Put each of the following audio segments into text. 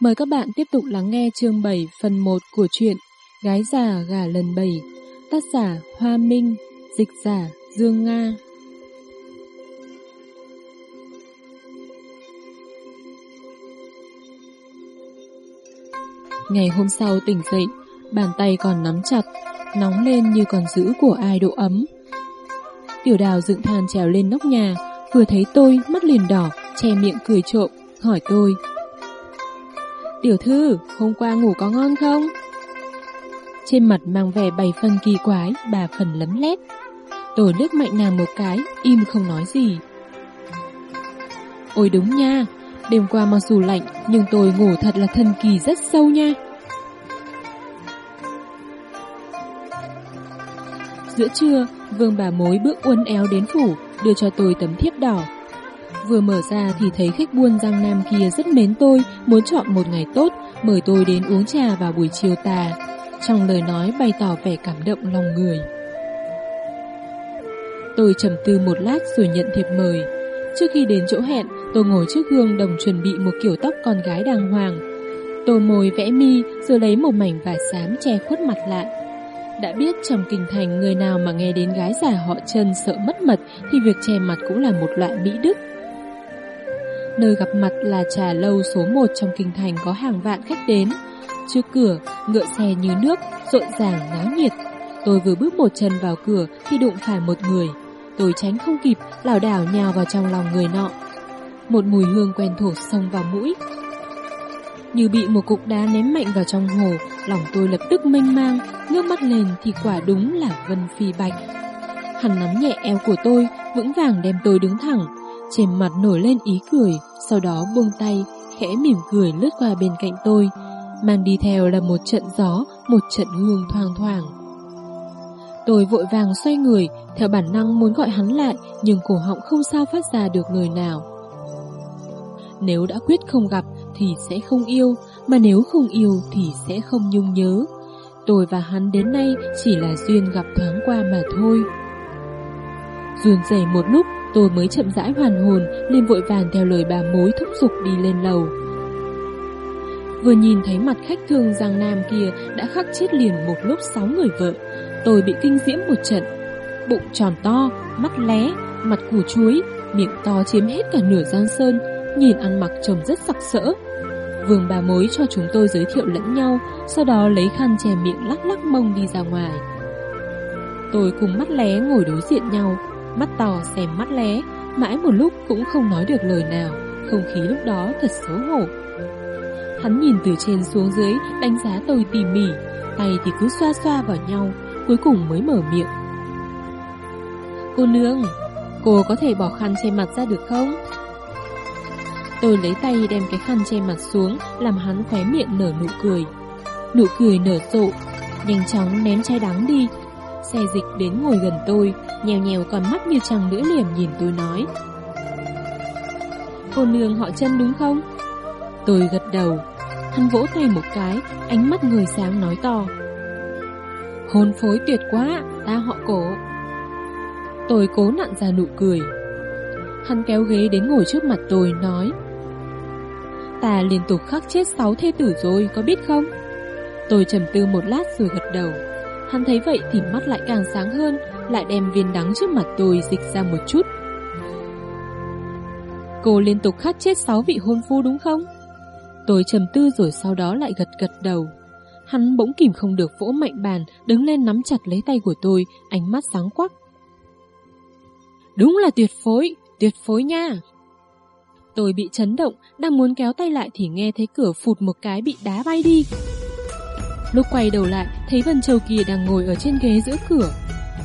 Mời các bạn tiếp tục lắng nghe chương 7 phần 1 của truyện Gái già gà lần 7 Tác giả Hoa Minh, Dịch giả Dương Nga. Ngày hôm sau tỉnh dậy, Bàn tay còn nắm chặt, Nóng lên như còn giữ của ai độ ấm. Tiểu đào dựng than trèo lên nóc nhà, Vừa thấy tôi, mắt liền đỏ, Che miệng cười trộm, Hỏi tôi Tiểu thư, hôm qua ngủ có ngon không? Trên mặt mang vẻ bảy phần kỳ quái, bà phần lấm lét. Tôi nước mạnh nàng một cái, im không nói gì. Ôi đúng nha, đêm qua mặc dù lạnh, nhưng tôi ngủ thật là thần kỳ rất sâu nha. Giữa trưa, vương bà mối bước uốn éo đến phủ, đưa cho tôi tấm thiếp đỏ. Vừa mở ra thì thấy khách buôn Giang Nam kia rất mến tôi, muốn chọn một ngày tốt, mời tôi đến uống trà vào buổi chiều tà. Trong lời nói bày tỏ vẻ cảm động lòng người. Tôi trầm tư một lát rồi nhận thiệp mời. Trước khi đến chỗ hẹn, tôi ngồi trước gương đồng chuẩn bị một kiểu tóc con gái đàng hoàng. Tôi môi vẽ mi rồi lấy một mảnh vải xám che khuất mặt lại. Đã biết trong kinh thành người nào mà nghe đến gái giả họ chân sợ mất mật thì việc che mặt cũng là một loại mỹ đức. Nơi gặp mặt là trà lâu số 1 trong kinh thành có hàng vạn khách đến. Trước cửa, ngựa xe như nước, rộn ràng náo nhiệt. Tôi vừa bước một chân vào cửa thì đụng phải một người. Tôi tránh không kịp, lảo đảo nhào vào trong lòng người nọ. Một mùi hương quen thuộc xông vào mũi. Như bị một cục đá ném mạnh vào trong hồ, lòng tôi lập tức mênh mang, ngước mắt lên thì quả đúng là Vân Phi Bạch. Hắn nắm nhẹ eo của tôi, vững vàng đem tôi đứng thẳng, trên mặt nổi lên ý cười, sau đó buông tay, khẽ mỉm cười lướt qua bên cạnh tôi. Mang đi theo là một trận gió, một trận hương thoang thoảng. Tôi vội vàng xoay người, theo bản năng muốn gọi hắn lại, nhưng cổ họng không sao phát ra được lời nào. Nếu đã quyết không gặp thì sẽ không yêu, mà nếu không yêu thì sẽ không nhung nhớ. Tôi và hắn đến nay chỉ là duyên gặp thoáng qua mà thôi. Run rẩy một lúc, Tôi mới chậm rãi hoàn hồn, liền vội vàng theo lời bà mối thúc giục đi lên lầu. Vừa nhìn thấy mặt khách thương Giang Nam kia đã khắc chết liền một lúc sáu người vợ, tôi bị kinh diễm một trận. Bụng tròn to, mắt lé, mặt củ chuối, miệng to chiếm hết cả nửa giang sơn, nhìn ăn mặc trông rất sặc sỡ. Vương bà mối cho chúng tôi giới thiệu lẫn nhau, sau đó lấy khăn che miệng lắc lắc mông đi ra ngoài. Tôi cùng mắt lé ngồi đối diện nhau, mắt to xem mắt lé, mãi một lúc cũng không nói được lời nào, không khí lúc đó thật xấu hổ. Hắn nhìn từ trên xuống dưới, đánh giá tôi tỉ mỉ, tay thì cứ xoa xoa vào nhau, cuối cùng mới mở miệng. Cô nương, cô có thể bỏ khăn che mặt ra được không? Tôi lấy tay đem cái khăn che mặt xuống, làm hắn khóe miệng nở nụ cười. Nụ cười nở rộ, nhanh chóng ném chai đắng đi, Xe dịch đến ngồi gần tôi, nhèo nhèo còn mắt như trăng lưỡi liềm nhìn tôi nói. Cô nương họ chân đúng không? Tôi gật đầu. Hắn vỗ tay một cái, ánh mắt người sáng nói to. Hôn phối tuyệt quá, ta họ cổ. Tôi cố nặn ra nụ cười. Hắn kéo ghế đến ngồi trước mặt tôi, nói. Ta liên tục khắc chết sáu thê tử rồi, có biết không? Tôi trầm tư một lát rồi gật đầu. Hắn thấy vậy thì mắt lại càng sáng hơn, lại đem viên đắng trước mặt tôi dịch ra một chút. Cô liên tục khát chết sáu vị hôn phu đúng không? Tôi trầm tư rồi sau đó lại gật gật đầu. Hắn bỗng kìm không được vỗ mạnh bàn, đứng lên nắm chặt lấy tay của tôi, ánh mắt sáng quắc. Đúng là tuyệt phối, tuyệt phối nha. Tôi bị chấn động, đang muốn kéo tay lại thì nghe thấy cửa phụt một cái bị đá bay đi. Lúc quay đầu lại, thấy Vân Châu kia đang ngồi ở trên ghế giữa cửa.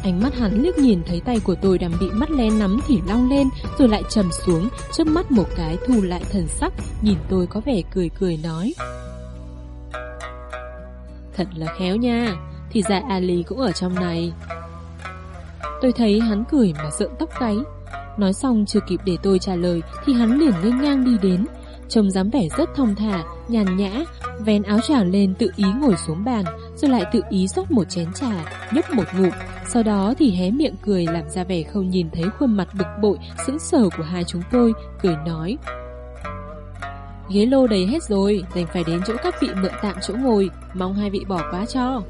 Ánh mắt hắn liếc nhìn thấy tay của tôi đang bị mắt lé nắm thì long lên, rồi lại trầm xuống, trước mắt một cái thu lại thần sắc, nhìn tôi có vẻ cười cười nói. Thật là khéo nha, thì ra Ali cũng ở trong này. Tôi thấy hắn cười mà rợn tóc gáy. Nói xong chưa kịp để tôi trả lời thì hắn liền ngây ngang đi đến, Trông dáng vẻ rất thông thả, nhàn nhã, vén áo trà lên tự ý ngồi xuống bàn, rồi lại tự ý rót một chén trà, nhấp một ngụm. Sau đó thì hé miệng cười làm ra vẻ không nhìn thấy khuôn mặt bực bội, sững sờ của hai chúng tôi, cười nói. Ghế lô đầy hết rồi, đành phải đến chỗ các vị mượn tạm chỗ ngồi, mong hai vị bỏ quá cho.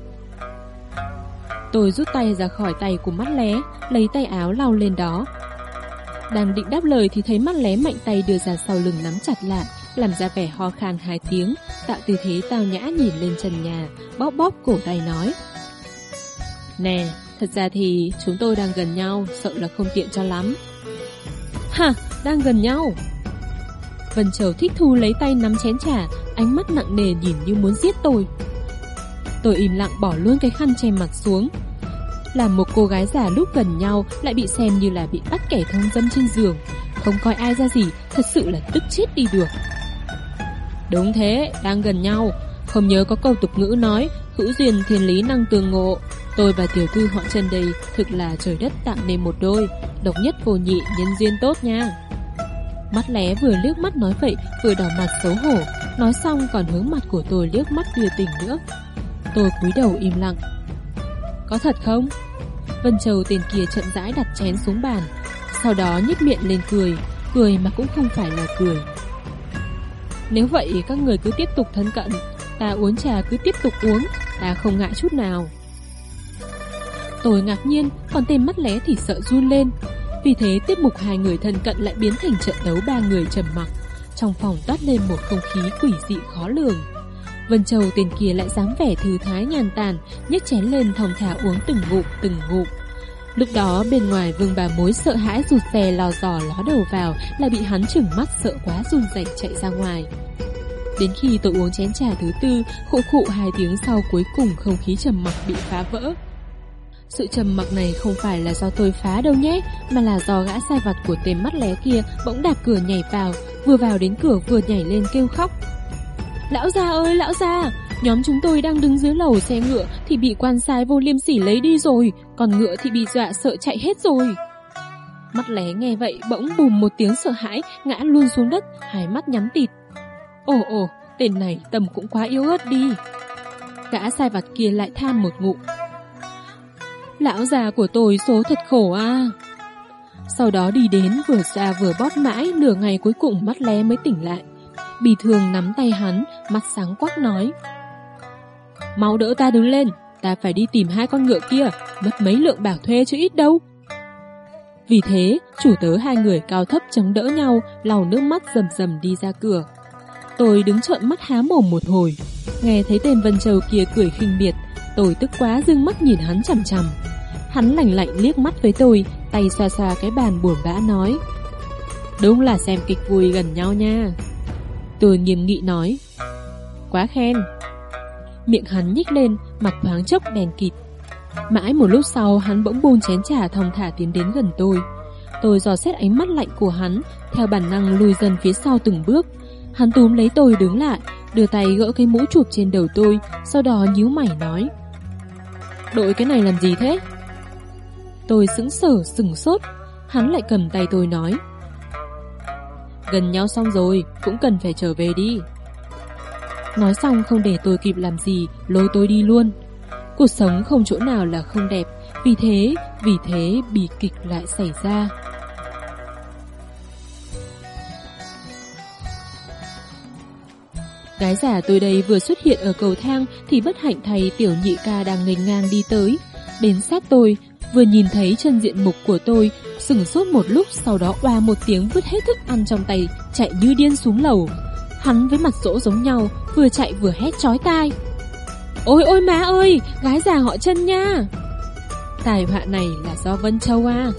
Tôi rút tay ra khỏi tay của mắt lé, lấy tay áo lau lên đó. Đang định đáp lời thì thấy mắt lé mạnh tay đưa ra sau lưng nắm chặt lại, làm ra vẻ ho khan hai tiếng, tạo tư thế tao nhã nhìn lên trần nhà, bóp bóp cổ tay nói. Nè, thật ra thì chúng tôi đang gần nhau, sợ là không tiện cho lắm. Hả, đang gần nhau? Vân Châu thích thu lấy tay nắm chén trà, ánh mắt nặng nề nhìn như muốn giết tôi. Tôi im lặng bỏ luôn cái khăn che mặt xuống. Làm một cô gái già lúc gần nhau lại bị xem như là bị bắt kẻ thông dâm trên giường. Không coi ai ra gì, thật sự là tức chết đi được. Đúng thế, đang gần nhau. Không nhớ có câu tục ngữ nói, hữu duyên thiên lý năng tường ngộ. Tôi và tiểu thư họ chân đây thực là trời đất tặng nên một đôi. Độc nhất vô nhị, nhân duyên tốt nha. Mắt lé vừa liếc mắt nói vậy vừa đỏ mặt xấu hổ Nói xong còn hướng mặt của tôi liếc mắt đưa tình nữa Tôi cúi đầu im lặng Có thật không? Vân Châu tiền kia chậm rãi đặt chén xuống bàn Sau đó nhếch miệng lên cười Cười mà cũng không phải là cười nếu vậy các người cứ tiếp tục thân cận Ta uống trà cứ tiếp tục uống Ta không ngại chút nào Tôi ngạc nhiên Còn tên mắt lé thì sợ run lên vì thế tiết mục hai người thân cận lại biến thành trận đấu ba người trầm mặc. Trong phòng toát lên một không khí quỷ dị khó lường. Vân Châu tên kia lại dám vẻ thư thái nhàn tàn, nhấc chén lên thong thả uống từng ngụm từng ngụm. Lúc đó bên ngoài vương bà mối sợ hãi rụt rè lò dò ló đầu vào là bị hắn chừng mắt sợ quá run rẩy chạy ra ngoài. Đến khi tôi uống chén trà thứ tư, khụ khụ hai tiếng sau cuối cùng không khí trầm mặc bị phá vỡ. Sự trầm mặc này không phải là do tôi phá đâu nhé, mà là do gã sai vặt của tên mắt lé kia bỗng đạp cửa nhảy vào, vừa vào đến cửa vừa nhảy lên kêu khóc. Lão già ơi, lão già, nhóm chúng tôi đang đứng dưới lầu xe ngựa thì bị quan sai vô liêm sỉ lấy đi rồi, còn ngựa thì bị dọa sợ chạy hết rồi. Mắt lé nghe vậy bỗng bùm một tiếng sợ hãi, ngã luôn xuống đất, hai mắt nhắm tịt. Ồ ồ, tên này tầm cũng quá yếu ớt đi. Gã sai vặt kia lại tham một ngụm, Lão già của tôi số thật khổ à. Sau đó đi đến vừa xa vừa bóp mãi, nửa ngày cuối cùng mắt lé mới tỉnh lại. Bì thường nắm tay hắn, mắt sáng quắc nói. Mau đỡ ta đứng lên, ta phải đi tìm hai con ngựa kia, mất mấy lượng bảo thuê chứ ít đâu. Vì thế, chủ tớ hai người cao thấp chống đỡ nhau, lau nước mắt rầm rầm đi ra cửa. Tôi đứng trợn mắt há mồm một hồi, nghe thấy tên Vân Châu kia cười khinh biệt, tôi tức quá dưng mắt nhìn hắn chằm chằm. Hắn lạnh lạnh liếc mắt với tôi, tay xoa xoa cái bàn buồn bã nói. Đúng là xem kịch vui gần nhau nha. Tôi nghiêm nghị nói. Quá khen. Miệng hắn nhích lên, mặt thoáng chốc đèn kịt. Mãi một lúc sau hắn bỗng buông chén trà thong thả tiến đến gần tôi. Tôi dò xét ánh mắt lạnh của hắn, theo bản năng lùi dần phía sau từng bước. Hắn túm lấy tôi đứng lại, đưa tay gỡ cái mũ chụp trên đầu tôi, sau đó nhíu mày nói. Đội cái này làm gì thế? Tôi sững sờ sừng sốt Hắn lại cầm tay tôi nói Gần nhau xong rồi Cũng cần phải trở về đi Nói xong không để tôi kịp làm gì Lôi tôi đi luôn Cuộc sống không chỗ nào là không đẹp Vì thế, vì thế bị kịch lại xảy ra Gái giả tôi đây vừa xuất hiện ở cầu thang thì bất hạnh thầy tiểu nhị ca đang nghênh ngang đi tới. Đến sát tôi, Vừa nhìn thấy chân diện mục của tôi, sừng sốt một lúc sau đó oa một tiếng vứt hết thức ăn trong tay, chạy như điên xuống lầu. Hắn với mặt dỗ giống nhau, vừa chạy vừa hét chói tai. Ôi ôi má ơi, gái già họ chân nha. Tài họa này là do Vân Châu à.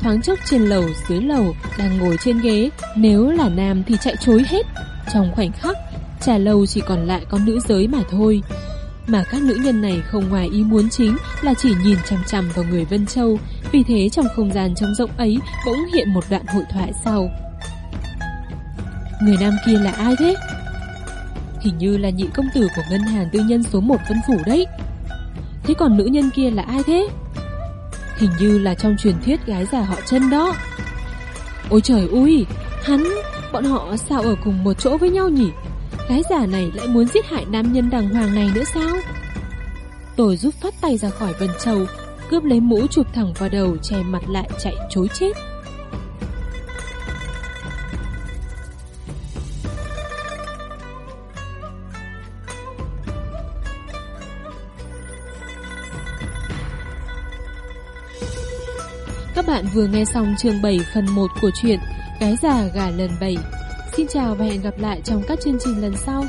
Thoáng chốc trên lầu dưới lầu đang ngồi trên ghế, nếu là nam thì chạy chối hết. Trong khoảnh khắc, trà lâu chỉ còn lại con nữ giới mà thôi. Mà các nữ nhân này không ngoài ý muốn chính là chỉ nhìn chằm chằm vào người Vân Châu, vì thế trong không gian trống rộng ấy bỗng hiện một đoạn hội thoại sau. Người nam kia là ai thế? Hình như là nhị công tử của ngân hàng tư nhân số 1 Vân Phủ đấy. Thế còn nữ nhân kia là ai thế? Hình như là trong truyền thuyết gái già họ chân đó. Ôi trời ui, hắn, bọn họ sao ở cùng một chỗ với nhau nhỉ? Gái già này lại muốn giết hại nam nhân đàng hoàng này nữa sao? Tôi rút phát tay ra khỏi vần trầu cướp lấy mũ chụp thẳng vào đầu, che mặt lại chạy chối chết. Các bạn vừa nghe xong chương 7 phần 1 của truyện Gái già gà lần 7. Xin chào và hẹn gặp lại trong các chương trình lần sau.